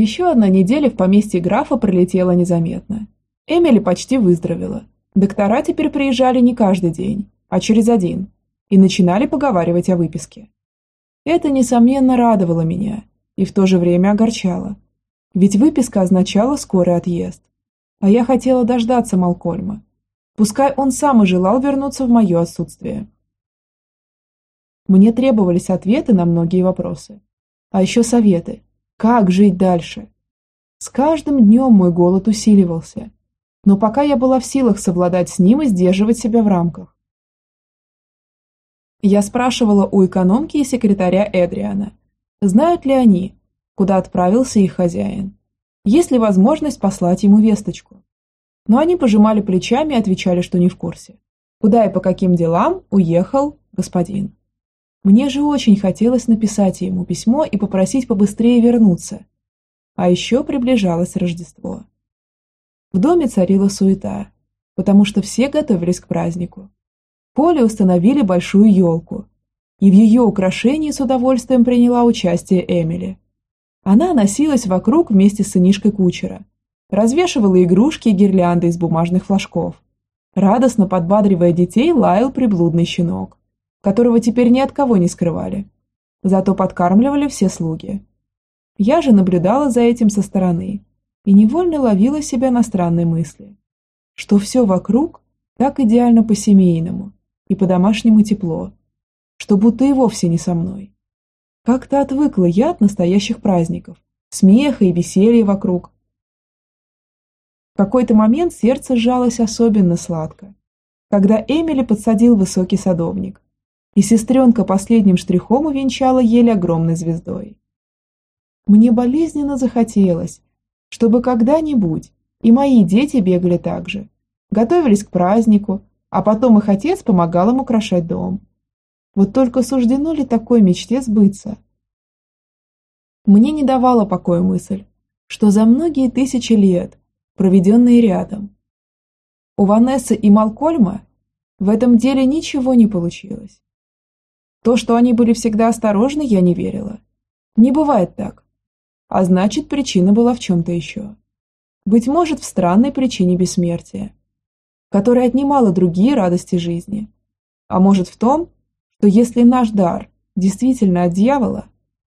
Еще одна неделя в поместье графа пролетела незаметно. Эмили почти выздоровела. Доктора теперь приезжали не каждый день, а через один, и начинали поговаривать о выписке. Это, несомненно, радовало меня и в то же время огорчало. Ведь выписка означала скорый отъезд. А я хотела дождаться Малкольма. Пускай он сам и желал вернуться в мое отсутствие. Мне требовались ответы на многие вопросы. А еще советы, как жить дальше. С каждым днем мой голод усиливался. Но пока я была в силах совладать с ним и сдерживать себя в рамках. Я спрашивала у экономки и секретаря Эдриана, знают ли они, куда отправился их хозяин. Есть ли возможность послать ему весточку? Но они пожимали плечами и отвечали, что не в курсе. Куда и по каким делам уехал господин. Мне же очень хотелось написать ему письмо и попросить побыстрее вернуться. А еще приближалось Рождество. В доме царила суета, потому что все готовились к празднику. Поле установили большую елку, и в ее украшении с удовольствием приняла участие Эмили. Она носилась вокруг вместе с сынишкой кучера, развешивала игрушки и гирлянды из бумажных флажков. Радостно подбадривая детей, лаял приблудный щенок, которого теперь ни от кого не скрывали. Зато подкармливали все слуги. Я же наблюдала за этим со стороны и невольно ловила себя на странные мысли, что все вокруг так идеально по-семейному и по-домашнему тепло, что будто и вовсе не со мной. Как-то отвыкла я от настоящих праздников, смеха и веселья вокруг. В какой-то момент сердце сжалось особенно сладко, когда Эмили подсадил высокий садовник, и сестренка последним штрихом увенчала еле огромной звездой. Мне болезненно захотелось, чтобы когда-нибудь и мои дети бегали так же, готовились к празднику, а потом их отец помогал им украшать дом. Вот только суждено ли такой мечте сбыться? Мне не давала покоя мысль, что за многие тысячи лет, проведенные рядом, у Ванессы и Малкольма в этом деле ничего не получилось. То, что они были всегда осторожны, я не верила. Не бывает так. А значит, причина была в чем-то еще. Быть может, в странной причине бессмертия, которая отнимала другие радости жизни. А может в том, что если наш дар действительно от дьявола,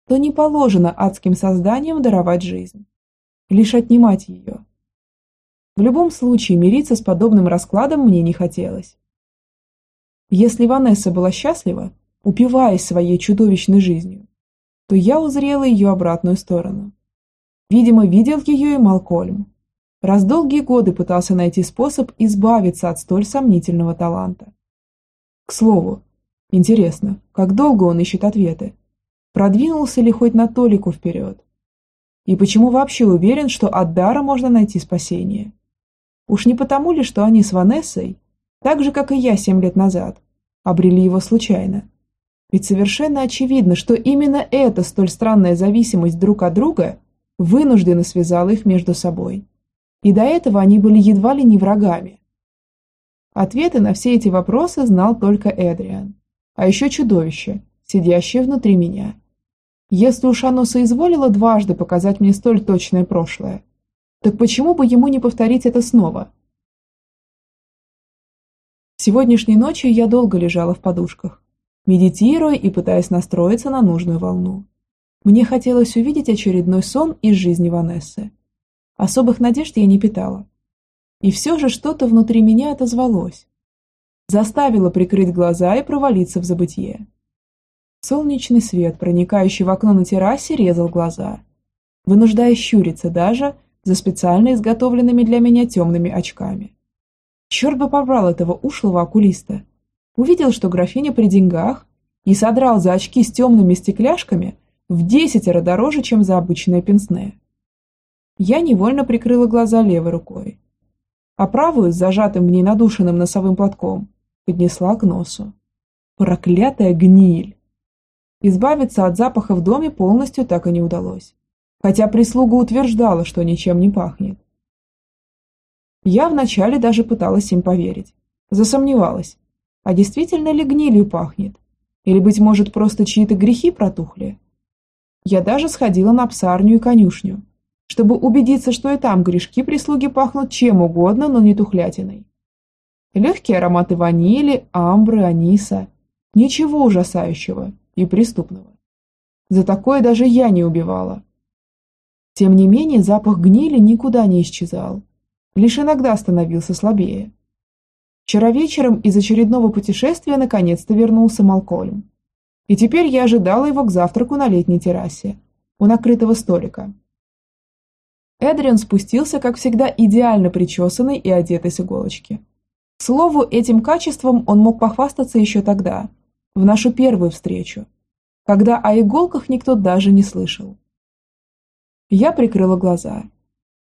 то не положено адским созданиям даровать жизнь, лишь отнимать ее. В любом случае мириться с подобным раскладом мне не хотелось. Если Ванесса была счастлива, упиваясь своей чудовищной жизнью, то я узрела ее обратную сторону. Видимо, видел ее и Малкольм. Раз долгие годы пытался найти способ избавиться от столь сомнительного таланта. К слову, Интересно, как долго он ищет ответы? Продвинулся ли хоть на толику вперед? И почему вообще уверен, что от дара можно найти спасение? Уж не потому ли, что они с Ванессой, так же, как и я семь лет назад, обрели его случайно? Ведь совершенно очевидно, что именно эта столь странная зависимость друг от друга вынужденно связала их между собой. И до этого они были едва ли не врагами. Ответы на все эти вопросы знал только Эдриан а еще чудовище, сидящее внутри меня. Если уж оно соизволило дважды показать мне столь точное прошлое, так почему бы ему не повторить это снова? Сегодняшней ночью я долго лежала в подушках, медитируя и пытаясь настроиться на нужную волну. Мне хотелось увидеть очередной сон из жизни Ванессы. Особых надежд я не питала. И все же что-то внутри меня отозвалось, заставила прикрыть глаза и провалиться в забытье. Солнечный свет, проникающий в окно на террасе, резал глаза, вынуждая щуриться даже за специально изготовленными для меня темными очками. Черт бы побрал этого ушлого окулиста. Увидел, что графиня при деньгах, и содрал за очки с темными стекляшками в десятеро дороже, чем за обычное пенсне. Я невольно прикрыла глаза левой рукой, а правую с зажатым в ней надушенным носовым платком поднесла к носу. Проклятая гниль! Избавиться от запаха в доме полностью так и не удалось, хотя прислуга утверждала, что ничем не пахнет. Я вначале даже пыталась им поверить, засомневалась, а действительно ли гнилью пахнет, или, быть может, просто чьи-то грехи протухли. Я даже сходила на псарню и конюшню, чтобы убедиться, что и там грешки прислуги пахнут чем угодно, но не тухлятиной. Легкие ароматы ванили, амбры, аниса. Ничего ужасающего и преступного. За такое даже я не убивала. Тем не менее, запах гнили никуда не исчезал. Лишь иногда становился слабее. Вчера вечером из очередного путешествия наконец-то вернулся Малкольм. И теперь я ожидала его к завтраку на летней террасе, у накрытого столика. Эдриан спустился, как всегда, идеально причесанный и одетый с иголочки. К слову, этим качеством он мог похвастаться еще тогда, в нашу первую встречу, когда о иголках никто даже не слышал. Я прикрыла глаза,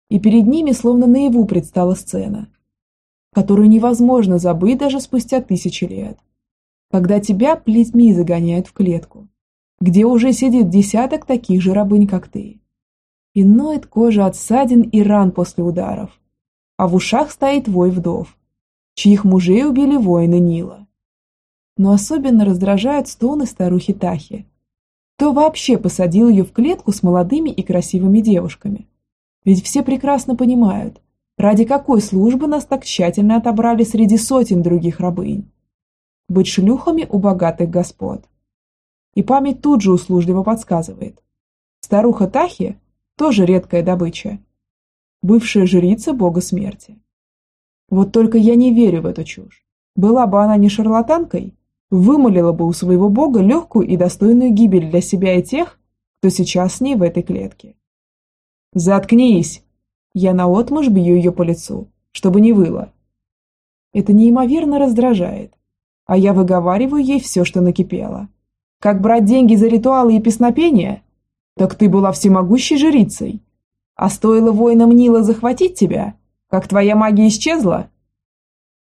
и перед ними словно наяву предстала сцена, которую невозможно забыть даже спустя тысячи лет, когда тебя плетьми загоняют в клетку, где уже сидит десяток таких же рабынь, как ты, и ноет кожа от ссадин и ран после ударов, а в ушах стоит вой вдов, чьих мужей убили воины Нила. Но особенно раздражают стоны старухи Тахи, кто вообще посадил ее в клетку с молодыми и красивыми девушками? Ведь все прекрасно понимают, ради какой службы нас так тщательно отобрали среди сотен других рабынь. Быть шлюхами у богатых господ. И память тут же услужливо подсказывает. Старуха Тахи тоже редкая добыча. Бывшая жрица бога смерти. Вот только я не верю в эту чушь. Была бы она не шарлатанкой, вымолила бы у своего бога легкую и достойную гибель для себя и тех, кто сейчас с ней в этой клетке. «Заткнись!» Я наотмашь бью ее по лицу, чтобы не выла. Это неимоверно раздражает, а я выговариваю ей все, что накипело. Как брать деньги за ритуалы и песнопения? Так ты была всемогущей жрицей. А стоило воинам Нила захватить тебя, как твоя магия исчезла?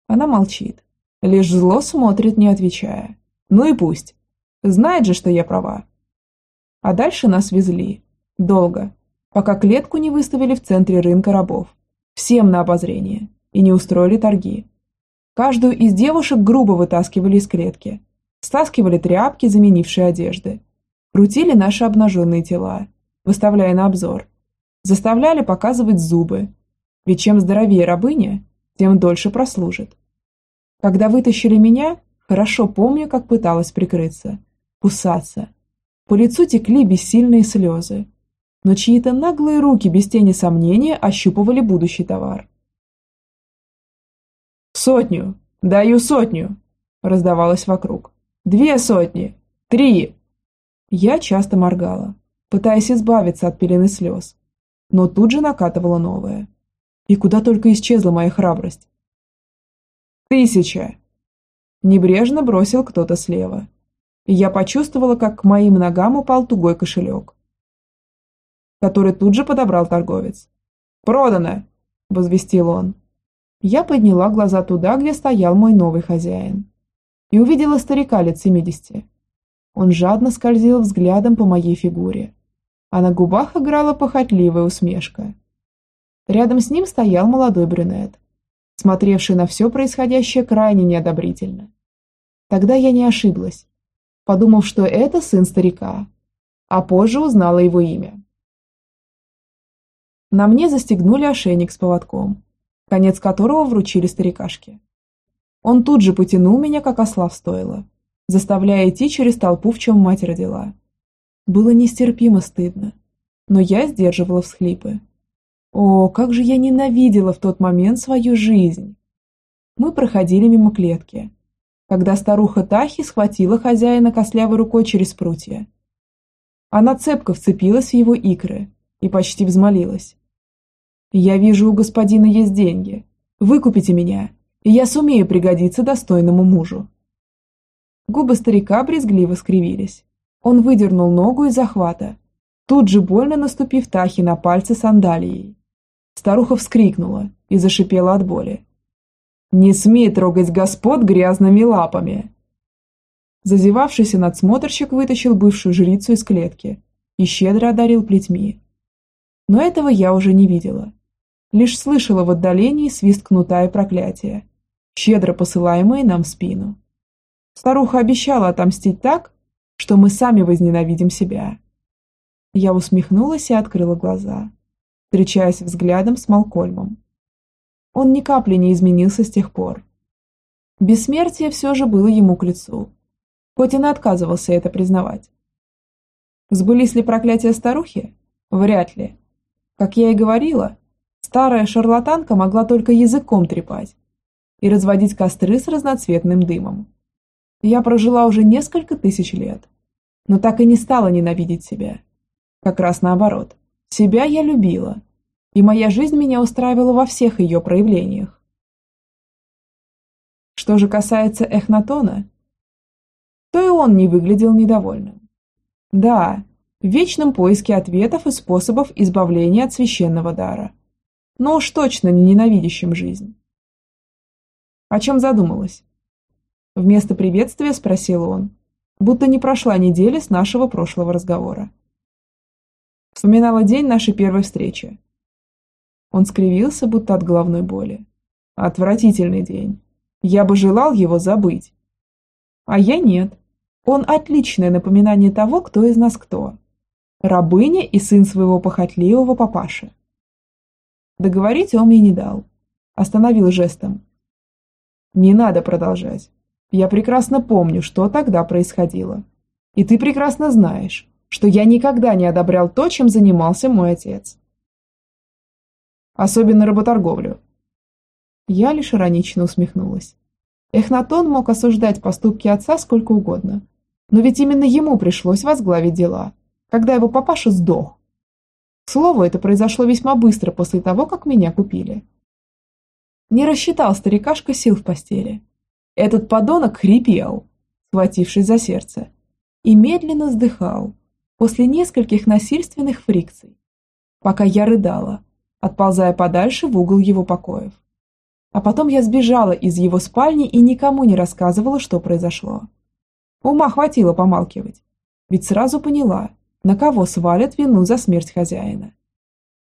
Она молчит, Лишь зло смотрит, не отвечая. Ну и пусть. Знает же, что я права. А дальше нас везли. Долго. Пока клетку не выставили в центре рынка рабов. Всем на обозрение. И не устроили торги. Каждую из девушек грубо вытаскивали из клетки. Стаскивали тряпки, заменившие одежды. Крутили наши обнаженные тела, выставляя на обзор. Заставляли показывать зубы. Ведь чем здоровее рабыня, тем дольше прослужит. Когда вытащили меня, хорошо помню, как пыталась прикрыться, кусаться. По лицу текли бессильные слезы, но чьи-то наглые руки без тени сомнения ощупывали будущий товар. «Сотню! Даю сотню!» – раздавалось вокруг. «Две сотни! Три!» Я часто моргала, пытаясь избавиться от пелены слез, но тут же накатывала новое. И куда только исчезла моя храбрость. «Тысяча!» Небрежно бросил кто-то слева. Я почувствовала, как к моим ногам упал тугой кошелек, который тут же подобрал торговец. «Продано!» – возвестил он. Я подняла глаза туда, где стоял мой новый хозяин, и увидела старика лет семидесяти. Он жадно скользил взглядом по моей фигуре, а на губах играла похотливая усмешка. Рядом с ним стоял молодой брюнет, смотревший на все происходящее крайне неодобрительно. Тогда я не ошиблась, подумав, что это сын старика, а позже узнала его имя. На мне застегнули ошейник с поводком, конец которого вручили старикашке. Он тут же потянул меня, как осла в заставляя идти через толпу, в чем мать родила. Было нестерпимо стыдно, но я сдерживала всхлипы. О, как же я ненавидела в тот момент свою жизнь! Мы проходили мимо клетки, когда старуха Тахи схватила хозяина костлявой рукой через прутья. Она цепко вцепилась в его икры и почти взмолилась. «Я вижу, у господина есть деньги. Выкупите меня, и я сумею пригодиться достойному мужу». Губы старика брезгливо скривились. Он выдернул ногу из захвата, тут же больно наступив Тахи на пальцы сандалией. Старуха вскрикнула и зашипела от боли. «Не смей трогать господ грязными лапами!» Зазевавшийся надсмотрщик вытащил бывшую жрицу из клетки и щедро одарил плетьми. Но этого я уже не видела. Лишь слышала в отдалении свист кнута и проклятия, щедро посылаемые нам в спину. Старуха обещала отомстить так, что мы сами возненавидим себя. Я усмехнулась и открыла глаза. встречаясь взглядом с Малкольмом. Он ни капли не изменился с тех пор. Бессмертие все же было ему к лицу, хоть и не отказывался это признавать. Сбылись ли проклятия старухи? Вряд ли. Как я и говорила, старая шарлатанка могла только языком трепать и разводить костры с разноцветным дымом. Я прожила уже несколько тысяч лет, но так и не стала ненавидеть себя. Как раз наоборот. Себя я любила, и моя жизнь меня устраивала во всех ее проявлениях. Что же касается Эхнатона, то и он не выглядел недовольным. Да, в вечном поиске ответов и способов избавления от священного дара, но уж точно не ненавидящим жизнь. О чем задумалась? Вместо приветствия спросил он, будто не прошла неделя с нашего прошлого разговора. Вспоминала день нашей первой встречи. Он скривился, будто от головной боли. Отвратительный день. Я бы желал его забыть. А я нет. Он отличное напоминание того, кто из нас кто. Рабыня и сын своего похотливого папаши. Договорить он мне не дал. Остановил жестом. Не надо продолжать. Я прекрасно помню, что тогда происходило. И ты прекрасно знаешь, что я никогда не одобрял то, чем занимался мой отец. Особенно работорговлю. Я лишь иронично усмехнулась. Эхнатон мог осуждать поступки отца сколько угодно, но ведь именно ему пришлось возглавить дела, когда его папаша сдох. К слову, это произошло весьма быстро после того, как меня купили. Не рассчитал старикашка сил в постели. Этот подонок хрипел, схватившись за сердце, и медленно вздыхал после нескольких насильственных фрикций, пока я рыдала, отползая подальше в угол его покоев. А потом я сбежала из его спальни и никому не рассказывала, что произошло. Ума хватило помалкивать, ведь сразу поняла, на кого свалят вину за смерть хозяина.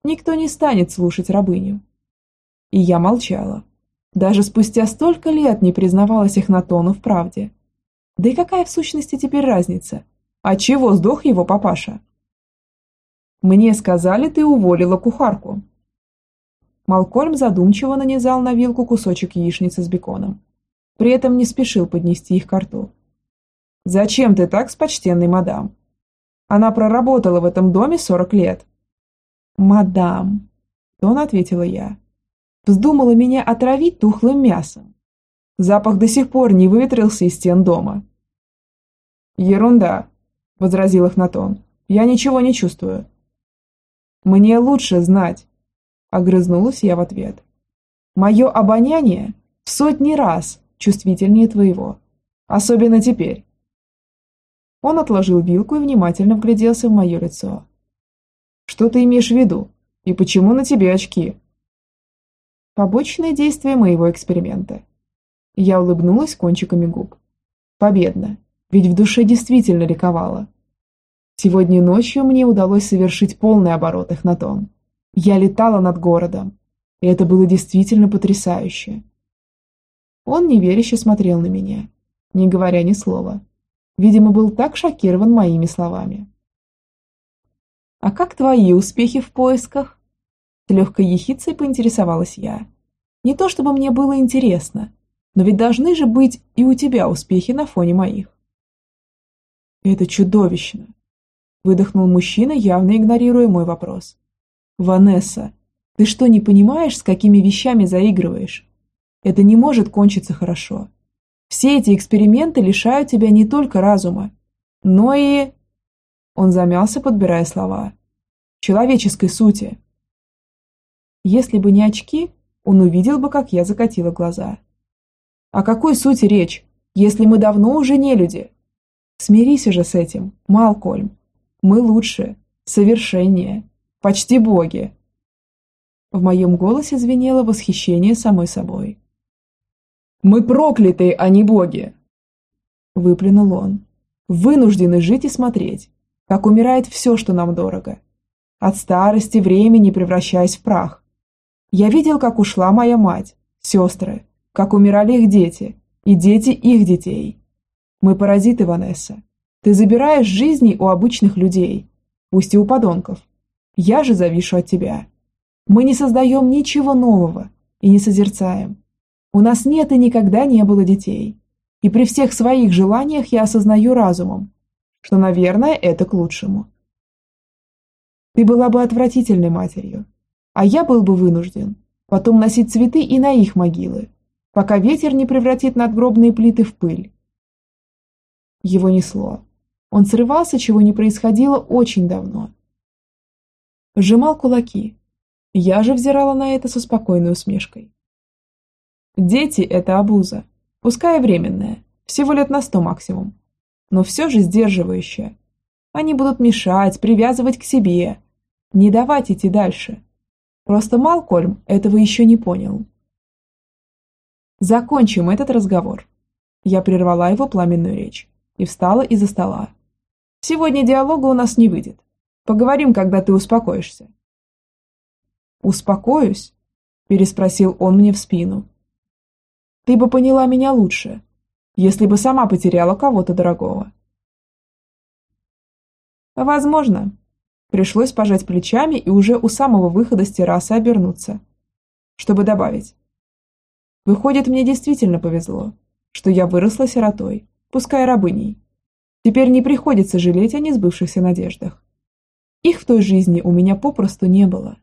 Никто не станет слушать рабыню. И я молчала. Даже спустя столько лет не признавалась Эхнатону в правде. Да и какая в сущности теперь разница? А чего сдох его папаша? Мне сказали, ты уволила кухарку. Малкольм задумчиво нанизал на вилку кусочек яичницы с беконом. При этом не спешил поднести их к рту. «Зачем ты так с почтенной мадам? Она проработала в этом доме сорок лет». «Мадам», – тон ответила я. Вздумала меня отравить тухлым мясом. Запах до сих пор не выветрился из стен дома. «Ерунда», – возразил Эхнатон. «Я ничего не чувствую». «Мне лучше знать», – огрызнулась я в ответ. «Мое обоняние в сотни раз чувствительнее твоего, особенно теперь. Он отложил вилку и внимательно вгляделся в мое лицо. «Что ты имеешь в виду? И почему на тебе очки?» Побочное действие моего эксперимента. Я улыбнулась кончиками губ. Победно, ведь в душе действительно ликовала. Сегодня ночью мне удалось совершить полный оборот Эхнатон. Я летала над городом, и это было действительно потрясающе. Он неверяще смотрел на меня, не говоря ни слова. Видимо, был так шокирован моими словами. «А как твои успехи в поисках?» С легкой ехицей поинтересовалась я. «Не то чтобы мне было интересно, но ведь должны же быть и у тебя успехи на фоне моих». «Это чудовищно!» Выдохнул мужчина, явно игнорируя мой вопрос. «Ванесса, ты что, не понимаешь, с какими вещами заигрываешь? Это не может кончиться хорошо. Все эти эксперименты лишают тебя не только разума, но и... Он замялся, подбирая слова. Человеческой сути. Если бы не очки, он увидел бы, как я закатила глаза. О какой сути речь, если мы давно уже не люди? Смирись уже с этим, Малкольм. Мы лучше, совершеннее, почти боги. В моем голосе звенело восхищение самой собой. Мы проклятые, а не боги!» Выплюнул он. «Вынуждены жить и смотреть, как умирает все, что нам дорого. От старости времени превращаясь в прах. Я видел, как ушла моя мать, сестры, как умирали их дети и дети их детей. Мы паразиты, Ванесса. Ты забираешь жизни у обычных людей, пусть и у подонков. Я же завишу от тебя. Мы не создаем ничего нового и не созерцаем. У нас нет и никогда не было детей. И при всех своих желаниях я осознаю разумом, что, наверное, это к лучшему. Ты была бы отвратительной матерью, а я был бы вынужден потом носить цветы и на их могилы, пока ветер не превратит надгробные плиты в пыль. Его несло. Он срывался, чего не происходило очень давно. Сжимал кулаки. Я же взирала на это со спокойной усмешкой. Дети – это обуза, пускай временная, всего лет на сто максимум, но все же сдерживающая. Они будут мешать, привязывать к себе, не давать идти дальше. Просто Малкольм этого еще не понял. Закончим этот разговор. Я прервала его пламенную речь и встала из-за стола. Сегодня диалога у нас не выйдет. Поговорим, когда ты успокоишься. Успокоюсь? Переспросил он мне в спину. Ты бы поняла меня лучше, если бы сама потеряла кого-то дорогого. Возможно, Пришлось пожать плечами и уже у самого выхода с террасы обернуться, чтобы добавить. Выходит, мне действительно повезло, что я выросла сиротой, пускай рабыней. Теперь не приходится жалеть о несбывшихся надеждах. Их в той жизни у меня попросту не было.